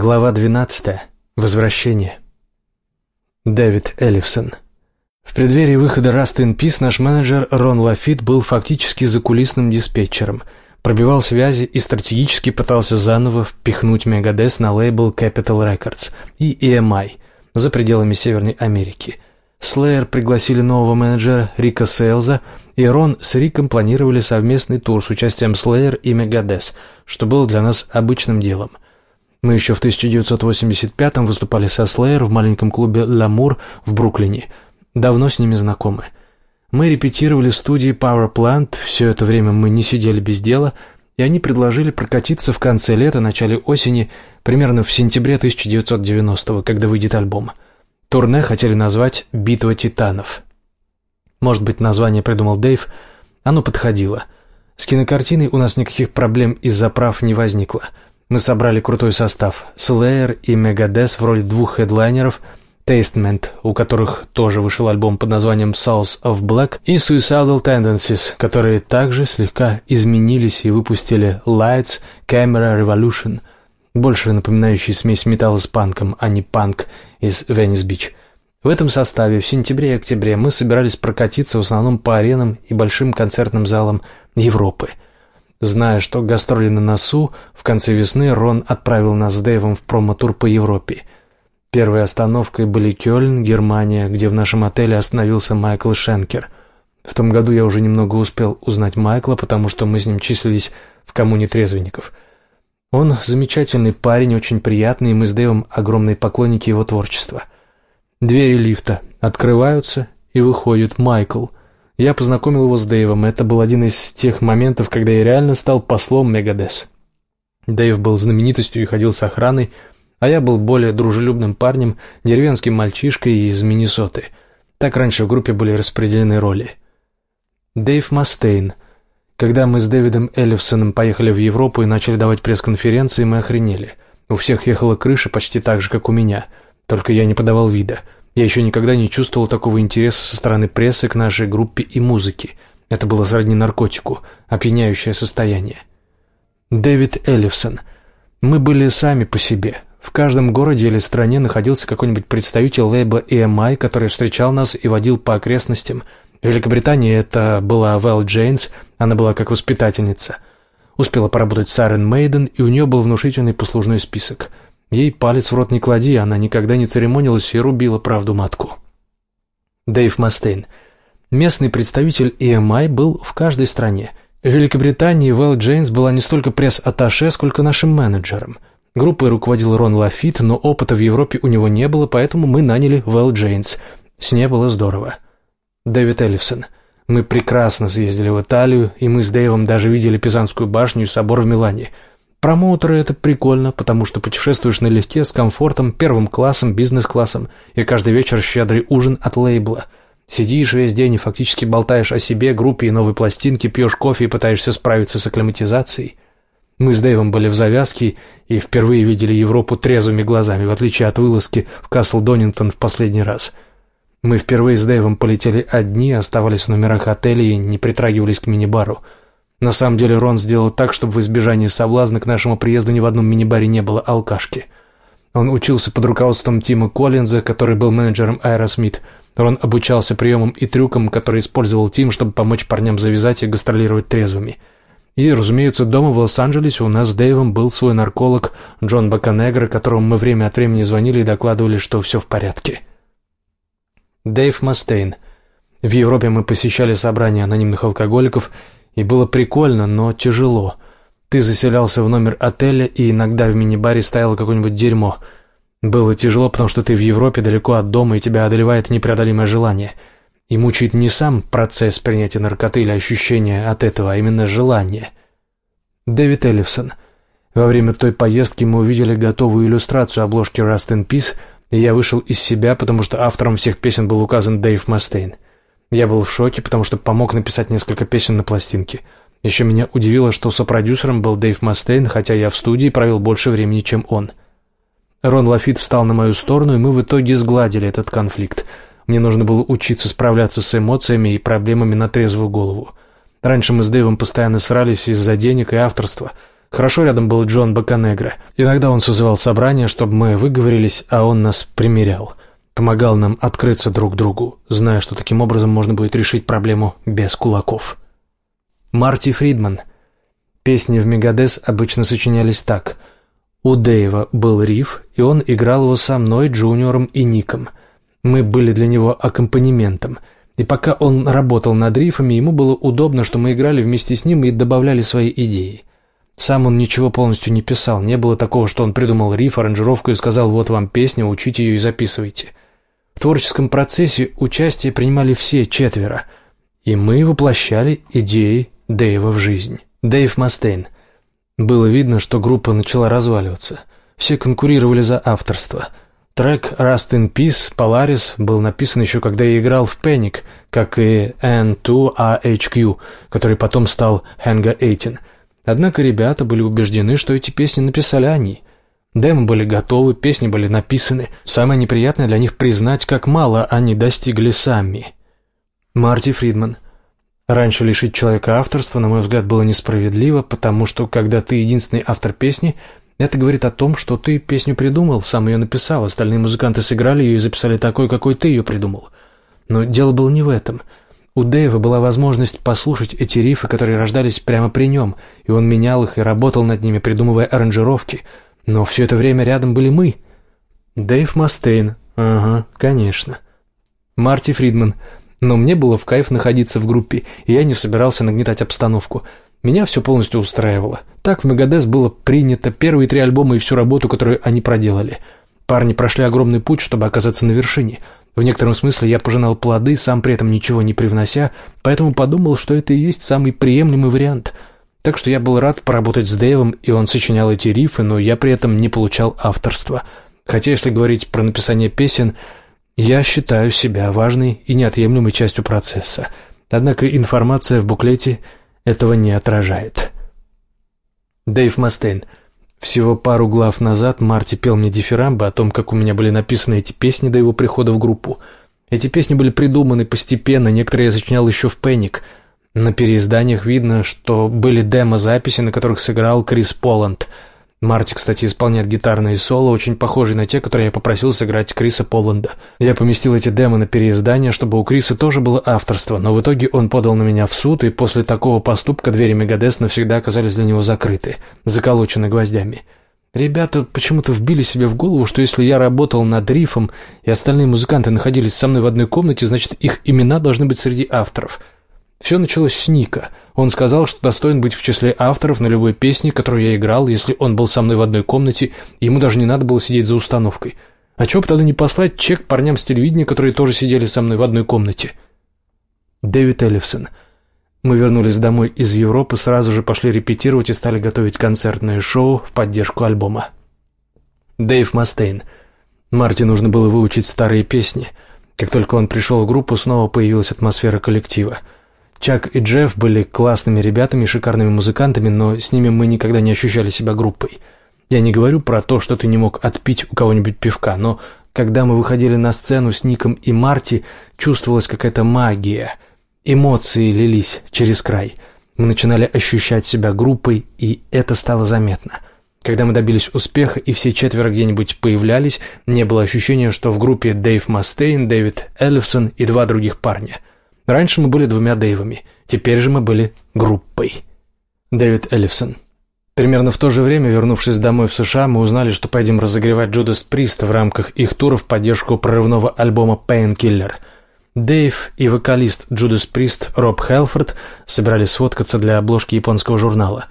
Глава 12. Возвращение. Дэвид Эллифсон. В преддверии выхода Rust in Peace наш менеджер Рон Лафит был фактически закулисным диспетчером, пробивал связи и стратегически пытался заново впихнуть Мегадес на лейбл Capital Records и EMI за пределами Северной Америки. Slayer пригласили нового менеджера Рика Сейлза, и Рон с Риком планировали совместный тур с участием Slayer и Мегадес, что было для нас обычным делом – мы еще в 1985-м выступали со Slayer в маленьком клубе «Ламур» в Бруклине. Давно с ними знакомы. Мы репетировали в студии Power Plant, все это время мы не сидели без дела, и они предложили прокатиться в конце лета, начале осени, примерно в сентябре 1990-го, когда выйдет альбом. Турне хотели назвать «Битва титанов». Может быть, название придумал Дэйв, оно подходило. С кинокартиной у нас никаких проблем из-за прав не возникло – мы собрали крутой состав. Slayer и Megadeth в роли двух хедлайнеров, Tastament, у которых тоже вышел альбом под названием South of Black, и Suicidal Tendencies, которые также слегка изменились и выпустили Lights Camera Revolution, больше напоминающий смесь металла с панком, а не панк из Venice Beach. В этом составе в сентябре и октябре мы собирались прокатиться в основном по аренам и большим концертным залам Европы – Зная, что гастроли на носу, в конце весны Рон отправил нас с Дэйвом в промо-тур по Европе. Первой остановкой были Кёльн, Германия, где в нашем отеле остановился Майкл Шенкер. В том году я уже немного успел узнать Майкла, потому что мы с ним числились в коммуне трезвенников. Он замечательный парень, очень приятный, и мы с Дэйвом огромные поклонники его творчества. Двери лифта открываются, и выходит Майкл – я познакомил его с Дэйвом. Это был один из тех моментов, когда я реально стал послом Мегадес. Дэйв был знаменитостью и ходил с охраной, а я был более дружелюбным парнем, деревенским мальчишкой из Миннесоты. Так раньше в группе были распределены роли. Дэйв Мастейн. Когда мы с Дэвидом Эллифсоном поехали в Европу и начали давать пресс-конференции, мы охренели. У всех ехала крыша почти так же, как у меня, только я не подавал вида – я еще никогда не чувствовал такого интереса со стороны прессы к нашей группе и музыке. Это было сродни наркотику, опьяняющее состояние. Дэвид Эллифсон. Мы были сами по себе. В каждом городе или стране находился какой-нибудь представитель лейбла EMI, который встречал нас и водил по окрестностям. В Великобритании это была Вэл Джейнс, она была как воспитательница. Успела поработать с Айрон Мейден, и у нее был внушительный послужной список – Ей палец в рот не клади, она никогда не церемонилась и рубила правду матку. Дэйв Мастейн. Местный представитель EMI был в каждой стране. В Великобритании Вэл Джейнс была не столько пресс-атташе, сколько нашим менеджером. Группой руководил Рон Лафит, но опыта в Европе у него не было, поэтому мы наняли Вэл Джейнс. С ней было здорово. Дэвид Эллифсон. Мы прекрасно съездили в Италию, и мы с Дэйвом даже видели Пизанскую башню и собор в Милане – Промоутеры это прикольно, потому что путешествуешь налегке, с комфортом, первым классом, бизнес-классом, и каждый вечер щедрый ужин от лейбла. Сидишь весь день и фактически болтаешь о себе, группе и новой пластинке, пьешь кофе и пытаешься справиться с акклиматизацией. Мы с Дэйвом были в завязке и впервые видели Европу трезвыми глазами, в отличие от вылазки в Касл Донингтон в последний раз. Мы впервые с Дэйвом полетели одни, оставались в номерах отеля и не притрагивались к мини-бару – на самом деле Рон сделал так, чтобы во избежание соблазна к нашему приезду ни в одном мини-баре не было алкашки. Он учился под руководством Тима Коллинза, который был менеджером Аэросмит. Рон обучался приемам и трюкам, которые использовал Тим, чтобы помочь парням завязать и гастролировать трезвыми. И, разумеется, дома в Лос-Анджелесе у нас с Дэйвом был свой нарколог Джон Баканегро, которому мы время от времени звонили и докладывали, что все в порядке. Дэйв Мастейн. В Европе мы посещали собрания анонимных алкоголиков – и было прикольно, но тяжело. Ты заселялся в номер отеля, и иногда в мини-баре стояло какое-нибудь дерьмо. Было тяжело, потому что ты в Европе, далеко от дома, и тебя одолевает непреодолимое желание. И мучает не сам процесс принятия наркоты или ощущения от этого, а именно желание. Дэвид Эллифсон. Во время той поездки мы увидели готовую иллюстрацию обложки «Rust in Peace», и я вышел из себя, потому что автором всех песен был указан Дэйв Мастейн. Я был в шоке, потому что помог написать несколько песен на пластинке. Еще меня удивило, что сопродюсером был Дэйв Мастейн, хотя я в студии провел больше времени, чем он. Рон Лафит встал на мою сторону, и мы в итоге сгладили этот конфликт. Мне нужно было учиться справляться с эмоциями и проблемами на трезвую голову. Раньше мы с Дэйвом постоянно срались из-за денег и авторства. Хорошо рядом был Джон Баканегра. Иногда он созывал собрания, чтобы мы выговорились, а он нас примирял. Помогал нам открыться друг другу, зная, что таким образом можно будет решить проблему без кулаков. Марти Фридман. Песни в Мегадес обычно сочинялись так. У Дэйва был риф, и он играл его со мной, Джуниором и Ником. Мы были для него аккомпанементом. И пока он работал над рифами, ему было удобно, что мы играли вместе с ним и добавляли свои идеи. Сам он ничего полностью не писал, не было такого, что он придумал риф, аранжировку и сказал «вот вам песня, учите ее и записывайте». В творческом процессе участие принимали все четверо, и мы воплощали идеи Дэйва в жизнь. Дэйв Мастейн. Было видно, что группа начала разваливаться. Все конкурировали за авторство. Трек «Rust in Peace» Polaris был написан еще когда я играл в Panic, как и N2AHQ, который потом стал Hanga 18. Однако ребята были убеждены, что эти песни написали они. Демо были готовы, песни были написаны. Самое неприятное для них признать, как мало они достигли сами. Марти Фридман. Раньше лишить человека авторства, на мой взгляд, было несправедливо, потому что, когда ты единственный автор песни, это говорит о том, что ты песню придумал, сам ее написал, остальные музыканты сыграли ее и записали такой, какой ты ее придумал. Но дело было не в этом. У Дэйва была возможность послушать эти рифы, которые рождались прямо при нем, и он менял их и работал над ними, придумывая аранжировки. Но все это время рядом были мы. Дэйв Мастейн. Ага, конечно. Марти Фридман. Но мне было в кайф находиться в группе, и я не собирался нагнетать обстановку. Меня все полностью устраивало. Так в Мегадес было принято первые три альбома и всю работу, которую они проделали. Парни прошли огромный путь, чтобы оказаться на вершине – в некотором смысле я пожинал плоды, сам при этом ничего не привнося, поэтому подумал, что это и есть самый приемлемый вариант. Так что я был рад поработать с Дэйвом, и он сочинял эти рифы, но я при этом не получал авторства. Хотя, если говорить про написание песен, я считаю себя важной и неотъемлемой частью процесса. Однако информация в буклете этого не отражает. Дэйв Мастейн – всего пару глав назад Марти пел мне дифирамбы о том, как у меня были написаны эти песни до его прихода в группу. Эти песни были придуманы постепенно, некоторые я сочинял еще в Пэник. На переизданиях видно, что были демо-записи, на которых сыграл Крис Поланд – Марти, кстати, исполняет гитарные соло, очень похожие на те, которые я попросил сыграть Криса Поланда. Я поместил эти демо на переиздание, чтобы у Криса тоже было авторство, но в итоге он подал на меня в суд, и после такого поступка двери Мегадес навсегда оказались для него закрыты, заколочены гвоздями. Ребята почему-то вбили себе в голову, что если я работал над рифом, и остальные музыканты находились со мной в одной комнате, значит, их имена должны быть среди авторов – все началось с Ника. Он сказал, что достоин быть в числе авторов на любой песне, которую я играл, если он был со мной в одной комнате, ему даже не надо было сидеть за установкой. А чего бы тогда не послать чек парням с телевидения, которые тоже сидели со мной в одной комнате? Дэвид Эллифсон. Мы вернулись домой из Европы, сразу же пошли репетировать и стали готовить концертное шоу в поддержку альбома. Дэйв Мастейн. Марти нужно было выучить старые песни. Как только он пришел в группу, снова появилась атмосфера коллектива – Чак и Джефф были классными ребятами и шикарными музыкантами, но с ними мы никогда не ощущали себя группой. Я не говорю про то, что ты не мог отпить у кого-нибудь пивка, но когда мы выходили на сцену с Ником и Марти, чувствовалась какая-то магия. Эмоции лились через край. Мы начинали ощущать себя группой, и это стало заметно. Когда мы добились успеха и все четверо где-нибудь появлялись, не было ощущения, что в группе Дэйв Мастейн, Дэвид Эллифсон и два других парня – Раньше мы были двумя Дэйвами, теперь же мы были группой. Дэвид Эллифсон. Примерно в то же время, вернувшись домой в США, мы узнали, что поедем разогревать Джудас Прист в рамках их тура в поддержку прорывного альбома Painkiller. Дэйв и вокалист Джудас Прист Роб Хелфорд собирались сфоткаться для обложки японского журнала.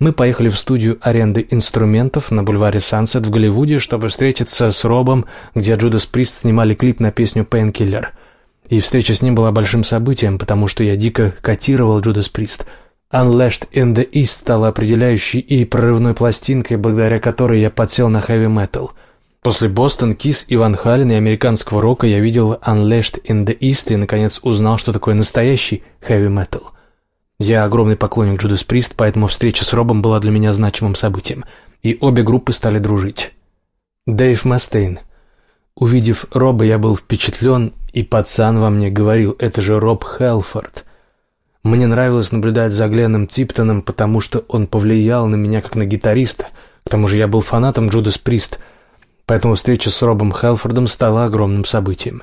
Мы поехали в студию аренды инструментов на бульваре Сансет в Голливуде, чтобы встретиться с Робом, где Джудас Прист снимали клип на песню Painkiller – и встреча с ним была большим событием, потому что я дико котировал Джудас Прист. Unlashed in the East стала определяющей и прорывной пластинкой, благодаря которой я подсел на хэви-метал. После Бостон, Кис, Иван Хален и американского рока я видел Unlashed in the East и, наконец, узнал, что такое настоящий хэви-метал. Я огромный поклонник Джудас Прист, поэтому встреча с Робом была для меня значимым событием, и обе группы стали дружить. Дэйв Мастейн. Увидев Роба, я был впечатлен и пацан во мне говорил, это же Роб Хелфорд. Мне нравилось наблюдать за Гленном Типтоном, потому что он повлиял на меня как на гитариста. К тому же я был фанатом Джудас Прист, поэтому встреча с Робом Хелфордом стала огромным событием.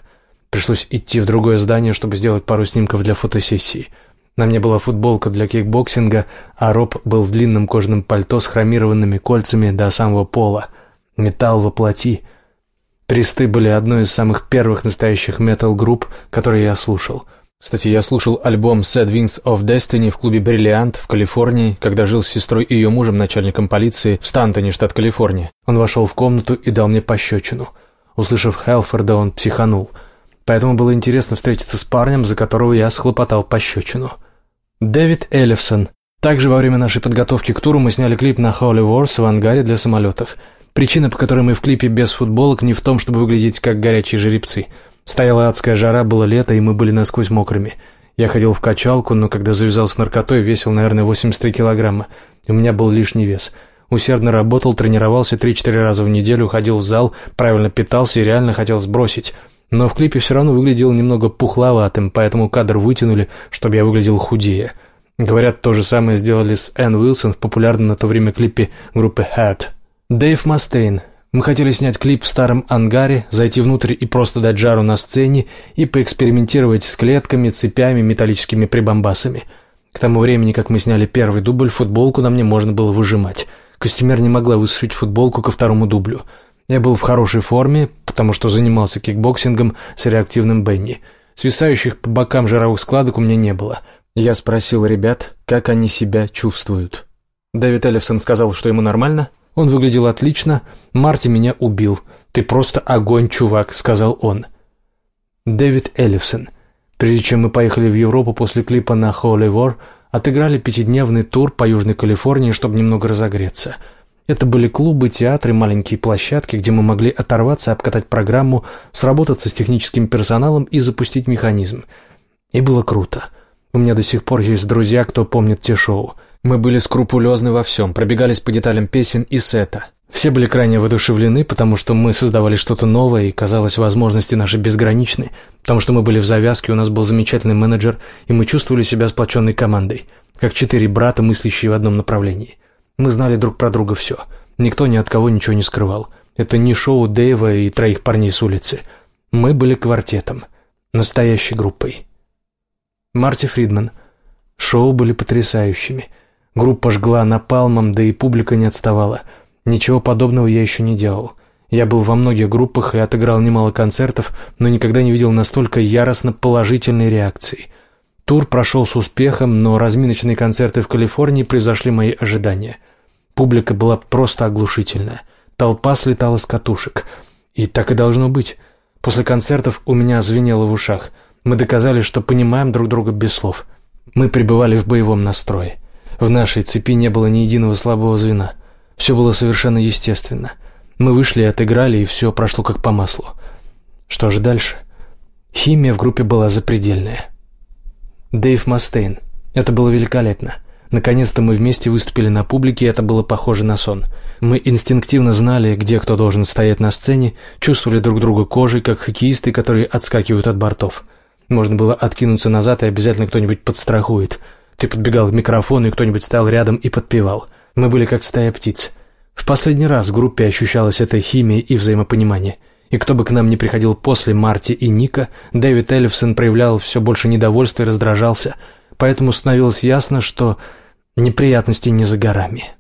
Пришлось идти в другое здание, чтобы сделать пару снимков для фотосессии. На мне была футболка для кикбоксинга, а Роб был в длинном кожаном пальто с хромированными кольцами до самого пола. Металл во плоти. Присты были одной из самых первых настоящих метал-групп, которые я слушал — кстати, я слушал альбом «Sad Wings of Destiny» в клубе «Бриллиант» в Калифорнии, когда жил с сестрой и ее мужем, начальником полиции, в Стантоне, штат Калифорния. Он вошел в комнату и дал мне пощечину. Услышав Хелфорда, он психанул. Поэтому было интересно встретиться с парнем, за которого я схлопотал пощечину. Дэвид Эллифсон. Также во время нашей подготовки к туру мы сняли клип на Холли Ворс в ангаре для самолетов. Причина, по которой мы в клипе без футболок, не в том, чтобы выглядеть как горячие жеребцы – Стояла адская жара, было лето, и мы были насквозь мокрыми. Я ходил в качалку, но когда завязал с наркотой, весил, наверное, 83 килограмма. У меня был лишний вес. Усердно работал, тренировался 3-4 раза в неделю, ходил в зал, правильно питался и реально хотел сбросить. Но в клипе все равно выглядел немного пухловатым, поэтому кадр вытянули, чтобы я выглядел худее. Говорят, то же самое сделали с Энн Уилсон в популярном на то время клипе группы Heart. Дэйв Мастейн, мы хотели снять клип в старом ангаре, зайти внутрь и просто дать жару на сцене и поэкспериментировать с клетками, цепями, металлическими прибамбасами. К тому времени, как мы сняли первый дубль, футболку на мне можно было выжимать. Костюмер не могла высушить футболку ко второму дублю. Я был в хорошей форме, потому что занимался кикбоксингом с реактивным Бенни. Свисающих по бокам жировых складок у меня не было. Я спросил ребят, как они себя чувствуют. Дэвид Эллифсон сказал, что ему нормально – он выглядел отлично. Марти меня убил. Ты просто огонь, чувак», — сказал он. Дэвид Эллифсон. Прежде чем мы поехали в Европу после клипа на Holy War, отыграли пятидневный тур по Южной Калифорнии, чтобы немного разогреться. Это были клубы, театры, маленькие площадки, где мы могли оторваться, обкатать программу, сработаться с техническим персоналом и запустить механизм. И было круто. У меня до сих пор есть друзья, кто помнит те шоу. Мы были скрупулезны во всем, пробегались по деталям песен и сета. Все были крайне воодушевлены, потому что мы создавали что-то новое, и, казалось, возможности наши безграничны, потому что мы были в завязке, у нас был замечательный менеджер, и мы чувствовали себя сплоченной командой, как четыре брата, мыслящие в одном направлении. Мы знали друг про друга все. Никто ни от кого ничего не скрывал. Это не шоу Дэйва и троих парней с улицы. Мы были квартетом, настоящей группой. Марти Фридман. Шоу были потрясающими – Группа жгла напалмом, да и публика не отставала. Ничего подобного я еще не делал. Я был во многих группах и отыграл немало концертов, но никогда не видел настолько яростно положительной реакции. Тур прошел с успехом, но разминочные концерты в Калифорнии превзошли мои ожидания. Публика была просто оглушительная. Толпа слетала с катушек. И так и должно быть. После концертов у меня звенело в ушах. Мы доказали, что понимаем друг друга без слов. Мы пребывали в боевом настрое. В нашей цепи не было ни единого слабого звена. Все было совершенно естественно. Мы вышли отыграли, и все прошло как по маслу. Что же дальше? Химия в группе была запредельная. Дэйв Мастейн. Это было великолепно. Наконец-то мы вместе выступили на публике, и это было похоже на сон. Мы инстинктивно знали, где кто должен стоять на сцене, чувствовали друг друга кожей, как хоккеисты, которые отскакивают от бортов. Можно было откинуться назад, и обязательно кто-нибудь подстрахует – ты подбегал к микрофону, и кто-нибудь стоял рядом и подпевал. Мы были как стая птиц. В последний раз в группе ощущалась эта химия и взаимопонимание. И кто бы к нам ни приходил после Марти и Ника, Дэвид Эллифсон проявлял все больше недовольства и раздражался, поэтому становилось ясно, что неприятности не за горами.